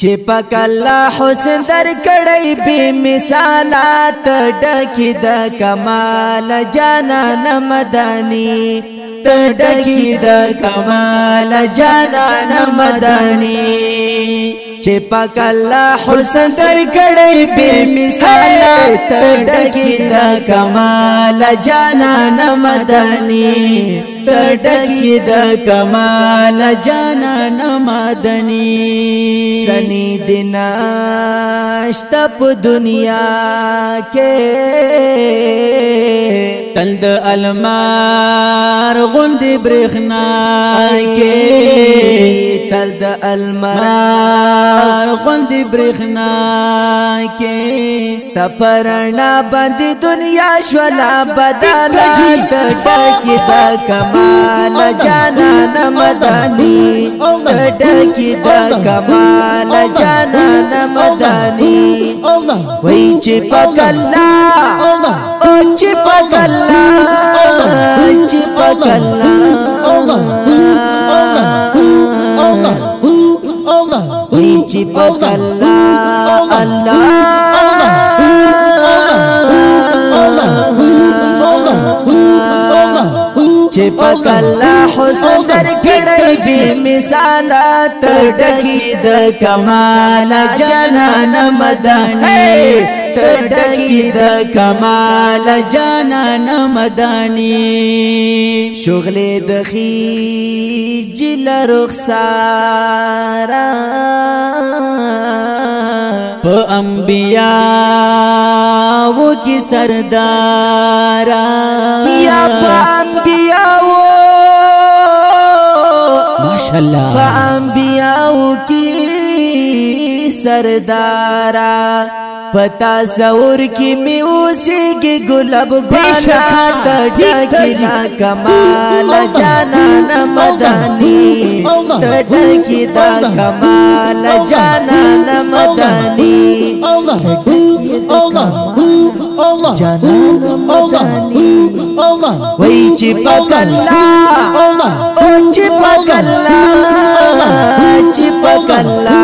چې پک الله حسین در کړی به مثالات ډکی د کمال جانان مدانی ډکی د کمال جانان مدانی چې پک الله حسین در کړی به مثالات ډکی د کمال جانان مدانی تڑکی دا کمال جانا نمادنی سنی دناشتا پا دنیا کے تل د المار غوند برېخنا کې تل د المار غوند برېخنا کې تپرنا باندې دنیا شولا بدلا د ټکی د کمال جانان مدانی د ټکی د کمال جانان مدانی وای چې پکلا کلا چې په کلا وی چې په کلا چې په کلا حسن درکړې دې مثال تر ډکی د کمال جنان مدني تډکی د کمال جانا مدانی شغل د خي جل رخسارا په انبیا و کی سردارا یا په انبیا و ماشاءالله په انبیا و کی سردارا پتا سور کی می اوسی کی گلاب گوانا تا ڈھکی نا کمال جانا نمدانی تا ڈھکی دا کمال جانا نمدانی تا ڈھکی دا جانا مدانی وی چی پکلا او چی پکلا چی پکلا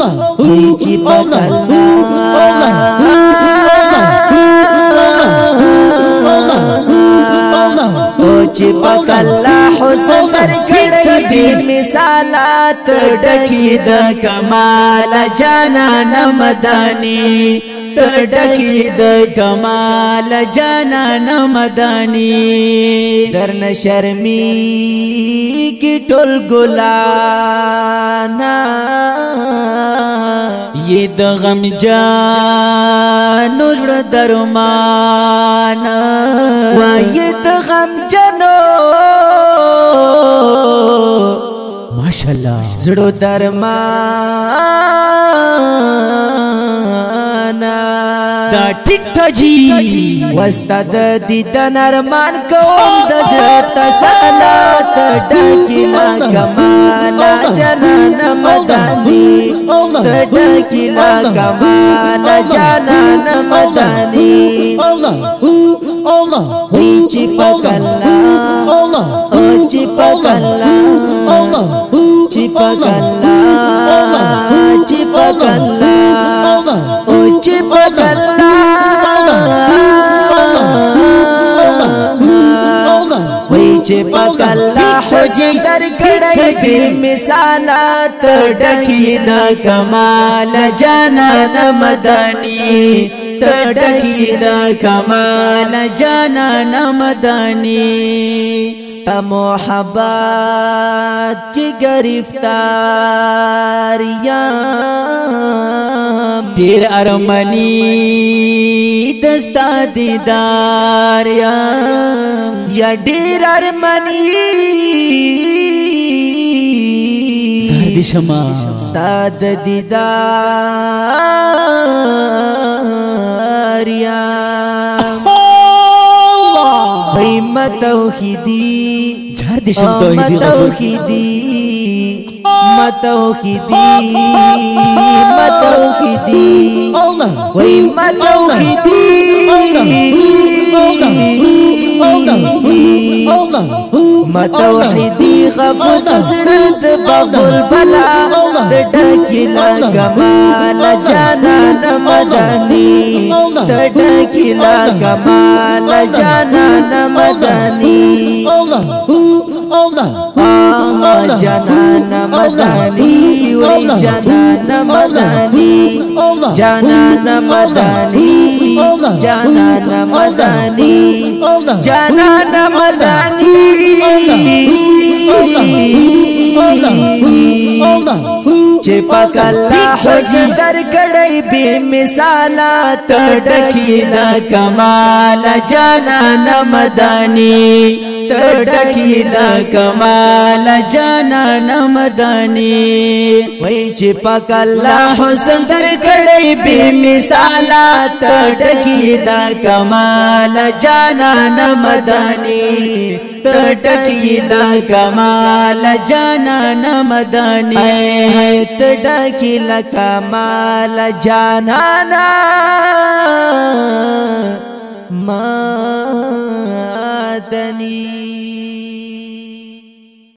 Allah, menciptakan Allah, چپک الله حسن درکړی دې مثالات ډکی د کمال جانا نمدانی تډکی د جمال جانا مدانی درن شرمی کی ټول ګلانا یہ د غم جانو جړ درمان وا یہ د غم جانو ماشاءالله زړه درمان دا ټیک تجی وستا د دیدن ارمان کوم د زړه تسلات ډکینا کمانا جنان مدانی ډکینا کمانا جنان مدانی الله الله چې پکلا چې پک الله حج در کړی به مثالات ډکی د کمال جانان مدانی تډکی د کمال جانان مدانی ستا محبت کی گرفتار یا ډیر ارمنی دستا دیدار یا یا ډیر ارمنی زاد شما استاد دیدار یا তৌহিদি ঝারদিশম তৌহিদি তৌহিদি মতৌহিদি মতৌহিদি ওই মতৌহিদি متوحدی غفت زړه د بغل بلا د ډکلا کمال جانان مدني د ډکلا کمال جانان مدني جانان مدني وي جانان مدني جانان مدني جانان مدني جانان مدني hold on, hold on. چې پاک الله حسن در کړی بے مثال تډکی دا کمال جانان مدانی تډکی دا کمال جانان مدانی وای چې پاک الله حسن در کړی بے مثال تډکی دا کمال جانان مدانی تټکی دا کمال جانا مدانی ته ډکی لکه مال جانانا ما دنی